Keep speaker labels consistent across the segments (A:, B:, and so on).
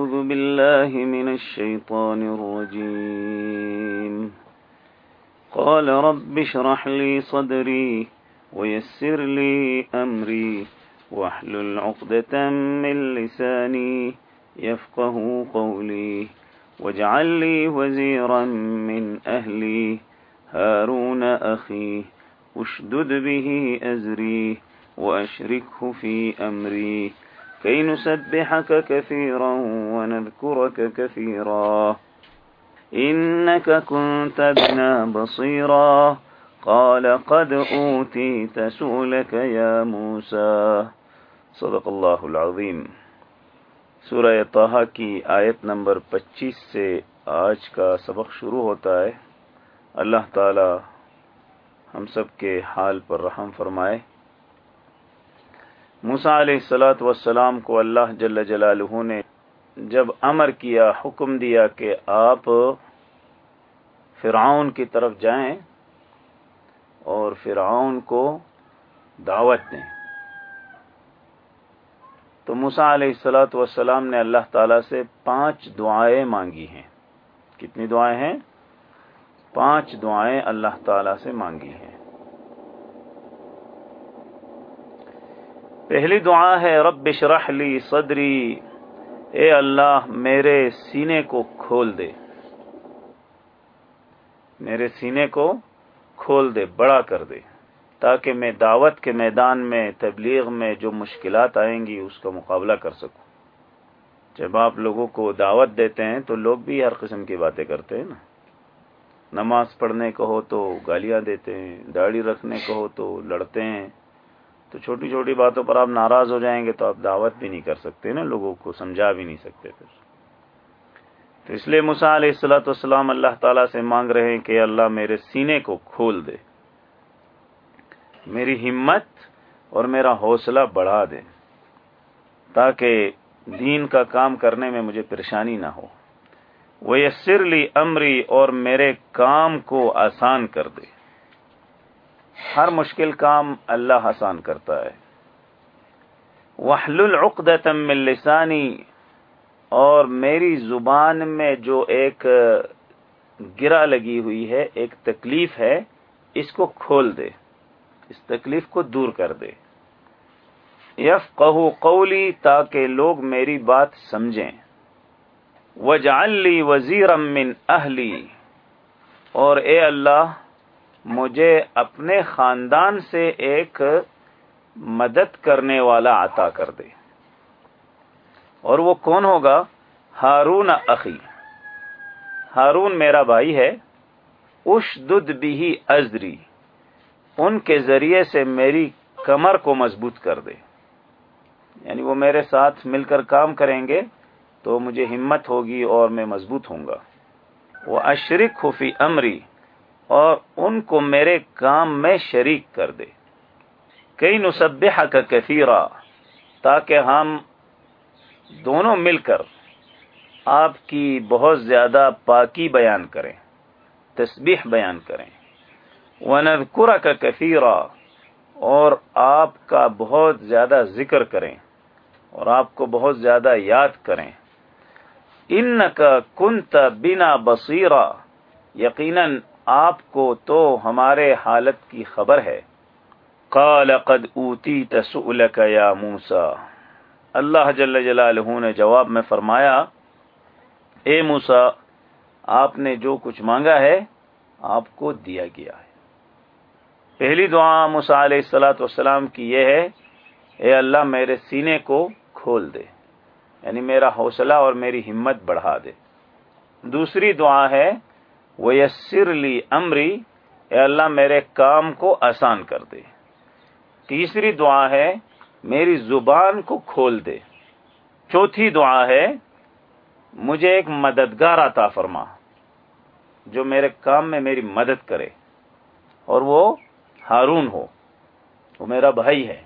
A: أعوذ بالله من الشيطان الرجيم. قال رب اشرح لي صدري ويسر لي أمري واحلل عقدة من لساني يفقه قولي واجعل لي وزيرا من أهلي. هارون أخي اشدد به أزري وأشركه في أمري. كي نسبحك كثيرا ونذكرك كثيرا. إنك كنت بنا بصيرا. قال قد أوتيت سؤلك يا موسى. صدق اللہ العظیم سورہ طه کی آیت نمبر پچیس سے آج کا سبق شروع ہوتا ہے. اللہ تعالی ہم سب کے حال پر رحم فرمائے. موسا علیہ السلاۃ والسلام کو اللہ جل جلالہ نے جب امر کیا، حکم دیا کہ آپ فرعون کی طرف جائیں اور فرعون کو دعوت دیں۔ تو مسا علیہ السلاۃ والسلام نے اللہ تعالی سے پانچ دعائیں مانگی ہیں۔ کتنی دعائیں ہیں؟ پانچ دعائیں اللہ تعالی سے مانگی ہیں۔ پہلی دعا ہے، رب شرح لی صدری۔ اے اللہ، میرے سینے کو کھول دے۔ میرے سینے کو کھول دے، بڑا کر دے۔ تاکہ میں دعوت کے میدان میں، تبلیغ میں جو مشکلات آئیں گی، اس کا مقابلہ کر سکوں۔ جب آپ لوگوں کو دعوت دیتے ہیں، تو لوگ بھی ہر قسم کی باتیں کرتے ہیں نا۔ نماز پڑھنے کو ہو تو گالیاں دیتے ہیں، داڑھی رکھنے کو ہو تو لڑتے ہیں۔ تو چھوٹی چھوٹی باتوں پر آپ ناراض ہو جائیں گے تو آپ دعوت بھی نہیں کر سکتے نا، لوگوں کو سمجھا بھی نہیں سکتے پھر۔ تو اس لیے مسا علیہ السلاۃ والسلام اللہ تعالیٰ سے مانگ رہے ہیں کہ اللہ میرے سینے کو کھول دے، میری ہمت اور میرا حوصلہ بڑھا دے، تاکہ دین کا کام کرنے میں مجھے پریشانی نہ ہو۔ وہ یہ امری اور میرے کام کو آسان کر دے۔ ہر مشکل کام اللہ آسان کرتا ہے۔ وحل من لسانی اور میری زبان میں جو ایک گرا لگی ہوئی ہے، ایک تکلیف ہے، اس کو کھول دے۔ اس تکلیف کو دور کر دے۔ یف قہو قولی، تاکہ لوگ میری بات سمجھیں۔ وجعلی وزیر من اہلی اور اے اللہ مجھے اپنے خاندان سے ایک مدد کرنے والا عطا کر دے۔ اور وہ کون ہوگا؟ ہارون اخی۔ ہارون میرا بھائی ہے۔ اش دودھ بھی ازری۔ ان کے ذریعے سے میری کمر کو مضبوط کر دے۔ یعنی وہ میرے ساتھ مل کر کام کریں گے تو مجھے ہمت ہوگی اور میں مضبوط ہوں گا۔ وہ اشرک خفی امری اور ان کو میرے کام میں شریک کر دے۔ کئی نصبح کا کثیرہ تاکہ ہم دونوں مل کر آپ کی بہت زیادہ پاکی بیان کریں، تسبیح بیان کریں۔ ونذکر کا کثیرہ اور آپ کا بہت زیادہ ذکر کریں، اور آپ کو بہت زیادہ یاد کریں۔ ان کا کنت بنا بصیرہ یقیناً آپ کو تو ہمارے حالت کی خبر ہے۔ قال قد اوتی تسؤلک یا موسا اللہ جل جلالہ نے جواب میں فرمایا، اے موسا آپ نے جو کچھ مانگا ہے، آپ کو دیا گیا ہے۔ پہلی دعا موسا علیہ السلاۃ والسلام کی یہ ہے، اے اللہ میرے سینے کو کھول دے یعنی میرا حوصلہ اور میری ہمت بڑھا دے۔ دوسری دعا ہے وہ یسر لی امری اے اللہ میرے کام کو آسان کر دے۔ تیسری دعا ہے، میری زبان کو کھول دے۔ چوتھی دعا ہے، مجھے ایک مددگار عطا فرما، جو میرے کام میں میری مدد کرے۔ اور وہ ہارون ہو، وہ میرا بھائی ہے۔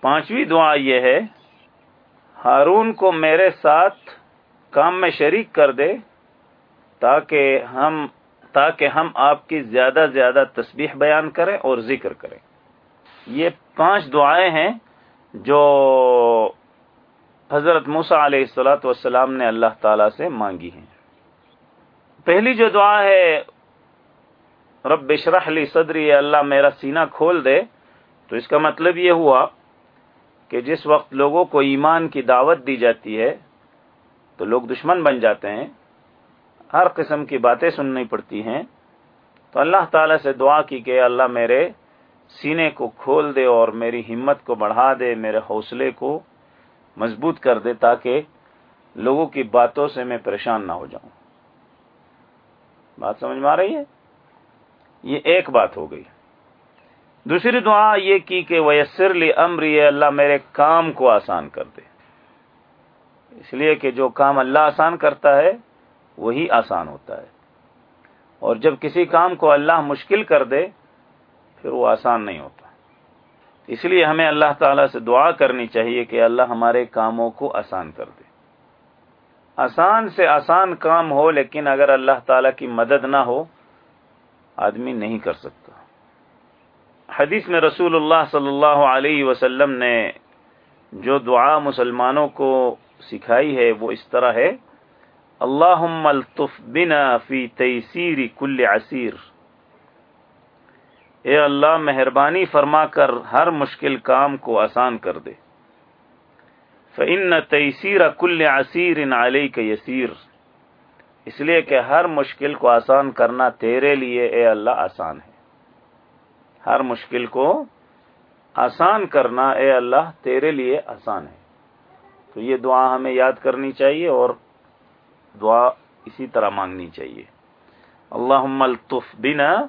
A: پانچویں دعا یہ ہے، ہارون کو میرے ساتھ کام میں شریک کر دے۔ تاکہ ہم تاکہ ہم آپ کی زیادہ زیادہ تسبیح بیان کریں اور ذکر کریں۔ یہ پانچ دعائیں ہیں جو حضرت موسا علیہ السلاۃ والسلام نے اللہ تعالی سے مانگی ہیں۔ پہلی جو دعا ہے، رب شرح لی صدری اللہ میرا سینہ کھول دے، تو اس کا مطلب یہ ہوا کہ جس وقت لوگوں کو ایمان کی دعوت دی جاتی ہے، تو لوگ دشمن بن جاتے ہیں۔ ہر قسم کی باتیں سننی پڑتی ہیں۔ تو اللہ تعالی سے دعا کی کہ اللہ میرے سینے کو کھول دے اور میری ہمت کو بڑھا دے، میرے حوصلے کو مضبوط کر دے تاکہ لوگوں کی باتوں سے میں پریشان نہ ہو جاؤں۔ بات سمجھ میں آ رہی ہے؟ یہ ایک بات ہو گئی۔ دوسری دعا یہ کی کہ ویسر لی امری اللہ میرے کام کو آسان کر دے۔ اس لیے کہ جو کام اللہ آسان کرتا ہے وہی آسان ہوتا ہے۔ اور جب کسی کام کو اللہ مشکل کر دے، پھر وہ آسان نہیں ہوتا۔ اس لیے ہمیں اللہ تعالی سے دعا کرنی چاہیے کہ اللہ ہمارے کاموں کو آسان کر دے۔ آسان سے آسان کام ہو، لیکن اگر اللہ تعالی کی مدد نہ ہو، آدمی نہیں کر سکتا۔ حدیث میں رسول اللہ صلی اللہ علیہ وسلم نے جو دعا مسلمانوں کو سکھائی ہے، وہ اس طرح ہے۔ اللہ الطف بنا فی تیسیر کل عصیر اے اللہ، مہربانی فرما کر ہر مشکل کام کو آسان کر دے۔ فن تیسیر کل عصیر ان علی کے یسیر اس لیے کہ ہر مشکل کو آسان کرنا تیرے لیے اے اللہ آسان ہے۔ ہر مشکل کو آسان کرنا اے اللہ تیرے لیے آسان ہے۔ تو یہ دعا ہمیں یاد کرنی چاہیے اور دعا اسی طرح مانگنی چاہیے۔ اللہ الطف بنا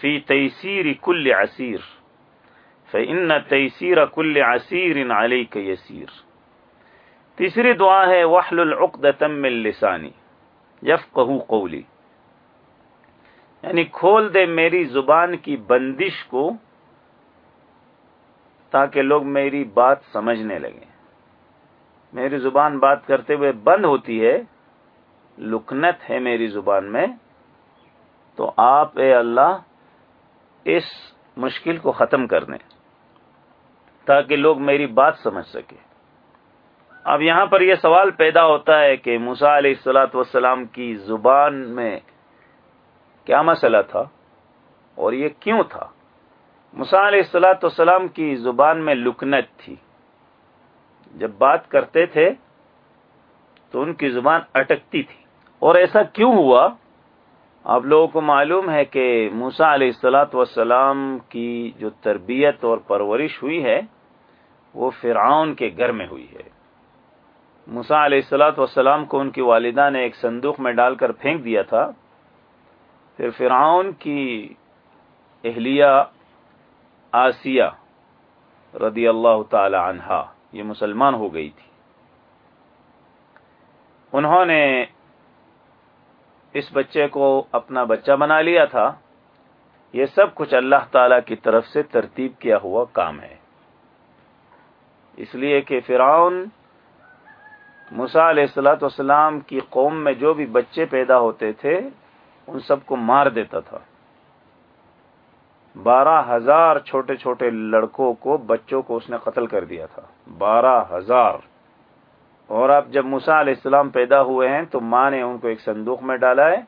A: فی تیسیر کل عصیر فن تیسیر کل عصیر ان علی کے یسیر۔ تیسری دعا ہے وحل العقد تم لسانی یف قولی۔ یعنی کھول دے میری زبان کی بندش کو تاکہ لوگ میری بات سمجھنے لگیں۔ میری زبان بات کرتے ہوئے بند ہوتی ہے لکنت ہے میری زبان میں، تو آپ اے اللہ اس مشکل کو ختم کر دیں تاکہ لوگ میری بات سمجھ سکے اب یہاں پر یہ سوال پیدا ہوتا ہے کہ موسا علیہ السلاۃ والسلام کی زبان میں کیا مسئلہ تھا اور یہ کیوں تھا؟ مسا علیہ السلاۃ والسلام کی زبان میں لکنت تھی۔ جب بات کرتے تھے تو ان کی زبان اٹکتی تھی۔ اور ایسا کیوں ہوا؟ آپ لوگوں کو معلوم ہے کہ موسا علیہ السلاۃ والسلام کی جو تربیت اور پرورش ہوئی ہے، وہ فرعون کے گھر میں ہوئی ہے۔ موسا علیہ السلاۃ والسلام کو ان کی والدہ نے ایک صندوق میں ڈال کر پھینک دیا تھا۔ پھر فرعون کی اہلیہ آسیہ رضی اللہ تعالی عنہا یہ مسلمان ہو گئی تھی۔ انہوں نے اس بچے کو اپنا بچہ بنا لیا تھا۔ یہ سب کچھ اللہ تعالی کی طرف سے ترتیب کیا ہوا کام ہے۔ اس لیے کہ فرعون مسا علیہ السلاۃ والسلام کی قوم میں جو بھی بچے پیدا ہوتے تھے، ان سب کو مار دیتا تھا۔ بارہ ہزار چھوٹے چھوٹے لڑکوں کو بچوں کو اس نے قتل کر دیا تھا۔ بارہ ہزار۔ اور اب جب مسا علیہ السلام پیدا ہوئے ہیں تو ماں نے ان کو ایک صندوق میں ڈالا ہے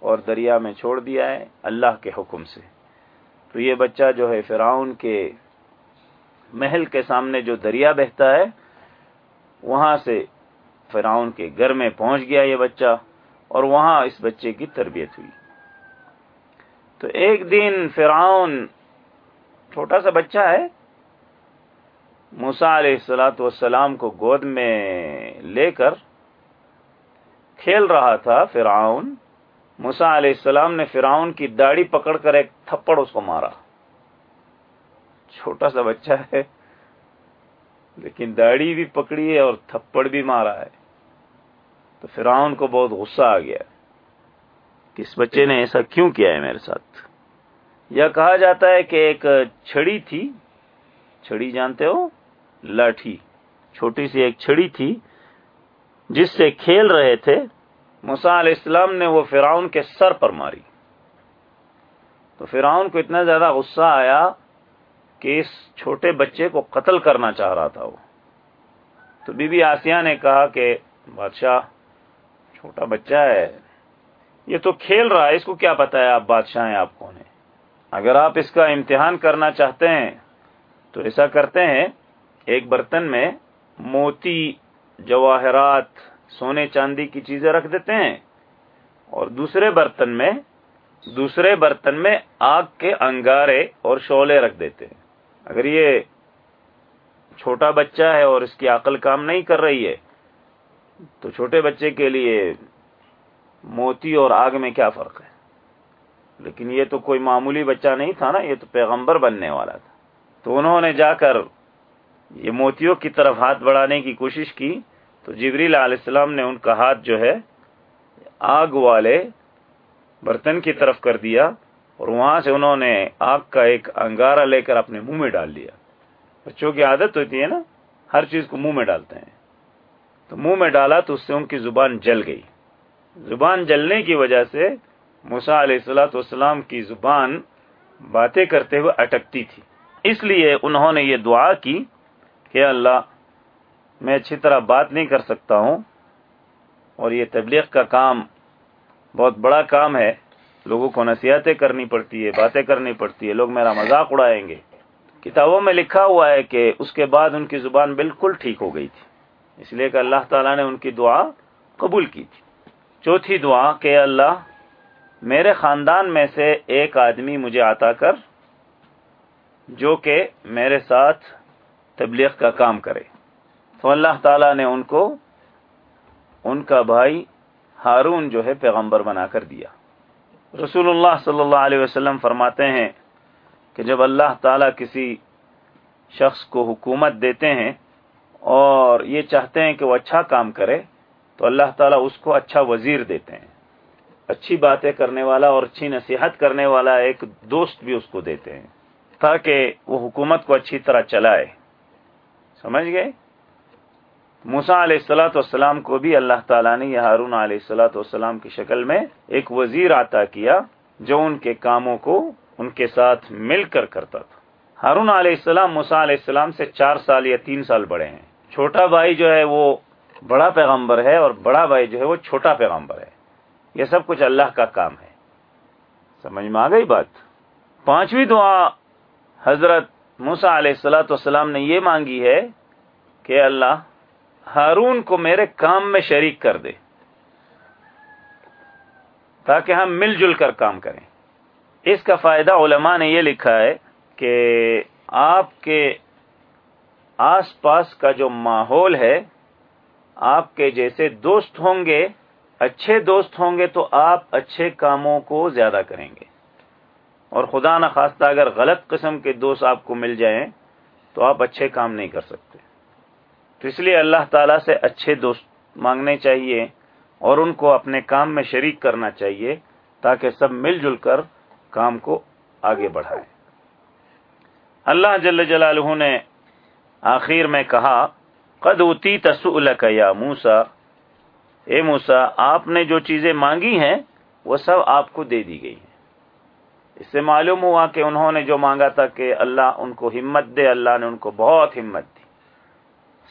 A: اور دریا میں چھوڑ دیا ہے اللہ کے حکم سے۔ تو یہ بچہ جو ہے فراؤن کے محل کے سامنے جو دریا بہتا ہے، وہاں سے فراؤن کے گھر میں پہنچ گیا یہ بچہ اور وہاں اس بچے کی تربیت ہوئی۔ تو ایک دن فرعون چھوٹا سا بچہ ہے موسا علیہ السلاۃ والسلام کو گود میں لے کر کھیل رہا تھا فرعون۔ موسا علیہ السلام نے فرعون کی داڑھی پکڑ کر ایک تھپڑ اس کو مارا۔ چھوٹا سا بچہ ہے، لیکن داڑھی بھی پکڑی ہے اور تھپڑ بھی مارا ہے۔ تو فرعون کو بہت غصہ آ گیا۔ کس بچے نے ایسا کیوں کیا ہے میرے ساتھ؟ یا کہا جاتا ہے کہ ایک چھڑی تھی۔ چھڑی جانتے ہو؟ لاٹھی چھوٹی سی ایک چھڑی تھی جس سے کھیل رہے تھے۔ مسا علیہ السلام نے وہ فراؤن کے سر پر ماری۔ تو فراؤن کو اتنا زیادہ غصہ آیا کہ اس چھوٹے بچے کو قتل کرنا چاہ رہا تھا وہ۔ تو بی بی آسیہ نے کہا کہ بادشاہ، چھوٹا بچہ ہے، یہ تو کھیل رہا ہے، اس کو کیا پتا ہے آپ بادشاہ ہیں، آپ کون ہیں؟ اگر آپ اس کا امتحان کرنا چاہتے ہیں تو ایسا کرتے ہیں ایک برتن میں موتی، جواہرات، سونے چاندی کی چیزیں رکھ دیتے ہیں۔ اور دوسرے برتن میں، دوسرے برتن میں آگ کے انگارے اور شولے رکھ دیتے ہیں۔ اگر یہ چھوٹا بچہ ہے اور اس کی عقل کام نہیں کر رہی ہے، تو چھوٹے بچے کے لیے موتی اور آگ میں کیا فرق ہے؟ لیکن یہ تو کوئی معمولی بچہ نہیں تھا نا، یہ تو پیغمبر بننے والا تھا۔ تو انہوں نے جا کر یہ موتیوں کی طرف ہاتھ بڑھانے کی کوشش کی تو جبریل علیہ السلام نے ان کا ہاتھ جو ہے آگ والے برتن کی طرف کر دیا اور وہاں سے انہوں نے آگ کا ایک انگارہ لے کر اپنے منہ میں ڈال دیا بچوں کی عادت ہوتی ہے نا، ہر چیز کو منہ میں ڈالتے ہیں۔ تو منہ میں ڈالا تو اس سے ان کی زبان جل گئی۔ زبان جلنے کی وجہ سے موسا علیہ السلاۃ والسلام کی زبان باتیں کرتے ہوئے اٹکتی تھی۔ اس لیے انہوں نے یہ دعا کی کہ اللہ، میں اچھی طرح بات نہیں کر سکتا ہوں، اور یہ تبلیغ کا کام بہت بڑا کام ہے۔ لوگوں کو نصیحتیں کرنی پڑتی ہے باتیں کرنی پڑتی ہے لوگ میرا مذاق اڑائیں گے۔ کتابوں میں لکھا ہوا ہے کہ اس کے بعد ان کی زبان بالکل ٹھیک ہو گئی تھی۔ اس لیے کہ اللہ تعالیٰ نے ان کی دعا قبول کی تھی۔ چوتھی دعا کہ اللہ، میرے خاندان میں سے ایک آدمی مجھے آتا کر، جو کہ میرے ساتھ تبلیغ کا کام کرے۔ تو اللہ تعالیٰ نے ان کو، ان کا بھائی ہارون جو ہے پیغمبر بنا کر دیا۔ رسول اللہ صلی اللہ علیہ وسلم فرماتے ہیں کہ جب اللہ تعالیٰ کسی شخص کو حکومت دیتے ہیں اور یہ چاہتے ہیں کہ وہ اچھا کام کرے، تو اللہ تعالیٰ اس کو اچھا وزیر دیتے ہیں۔ اچھی باتیں کرنے والا اور اچھی نصیحت کرنے والا ایک دوست بھی اس کو دیتے ہیں، تاکہ وہ حکومت کو اچھی طرح چلائے۔ سمجھ گئے؟ موسا علیہ السلاۃ والسلام کو بھی اللہ تعالیٰ نے یہ ہارون علیہ السلاۃ والسلام کی شکل میں ایک وزیر عطا کیا جو ان کے کاموں کو ان کے ساتھ مل کر کرتا تھا۔ ہارون علیہ السلام موسا علیہ السلام سے چار سال یا تین سال بڑے ہیں۔ چھوٹا بھائی جو ہے وہ بڑا پیغمبر ہے اور بڑا بھائی جو ہے وہ چھوٹا پیغمبر ہے۔ یہ سب کچھ اللہ کا کام ہے۔ سمجھ میں آ گئی بات؟ پانچویں دعا حضرت موسا علیہ السلاۃ والسلام نے یہ مانگی ہے کہ اللہ ہارون کو میرے کام میں شریک کر دے تاکہ ہم مل جل کر کام کریں۔ اس کا فائدہ علماء نے یہ لکھا ہے کہ آپ کے آس پاس کا جو ماحول ہے، آپ کے جیسے دوست ہوں گے، اچھے دوست ہوں گے تو آپ اچھے کاموں کو زیادہ کریں گے۔ اور خدا نخواستہ اگر غلط قسم کے دوست آپ کو مل جائیں تو آپ اچھے کام نہیں کر سکتے۔ تو اس لیے اللہ تعالی سے اچھے دوست مانگنے چاہیے اور ان کو اپنے کام میں شریک کرنا چاہیے تاکہ سب مل جل کر کام کو آگے بڑھائیں۔ اللہ جل جلالہ نے آخر میں کہا، قد اتی تسول یا موسا اے موسا آپ نے جو چیزیں مانگی ہیں، وہ سب آپ کو دے دی گئی ہیں۔ اس سے معلوم ہوا کہ انہوں نے جو مانگا تھا کہ اللہ ان کو ہمت دے، اللہ نے ان کو بہت ہمت دی۔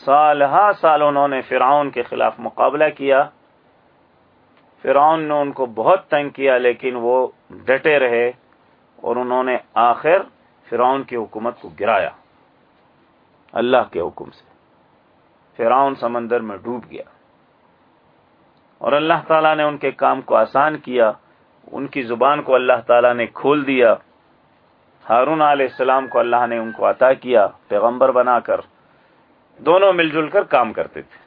A: سال ہا سال انہوں نے فرعون کے خلاف مقابلہ کیا۔ فرعون نے ان کو بہت تنگ کیا، لیکن وہ ڈٹے رہے اور انہوں نے آخر فرعون کی حکومت کو گرایا۔ اللہ کے حکم سے۔ فرعون سمندر میں ڈوب گیا۔ اور اللہ تعالیٰ نے ان کے کام کو آسان کیا۔ ان کی زبان کو اللہ تعالیٰ نے کھول دیا۔ ہارون علیہ السلام کو اللہ نے ان کو عطا کیا، پیغمبر بنا کر۔ دونوں مل جل کر کام کرتے تھے۔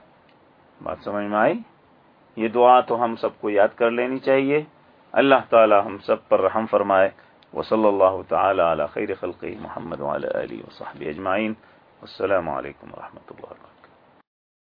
A: بات سمجھ میں آئی؟ یہ دعا تو ہم سب کو یاد کر لینی چاہیے۔ اللہ تعالی ہم سب پر رحم فرمائے۔ وہ صلی اللہ تعالی علی خیر خلقی محمد علیہ وصحب اجمعین۔ السلام علیکم و رحمۃ اللہ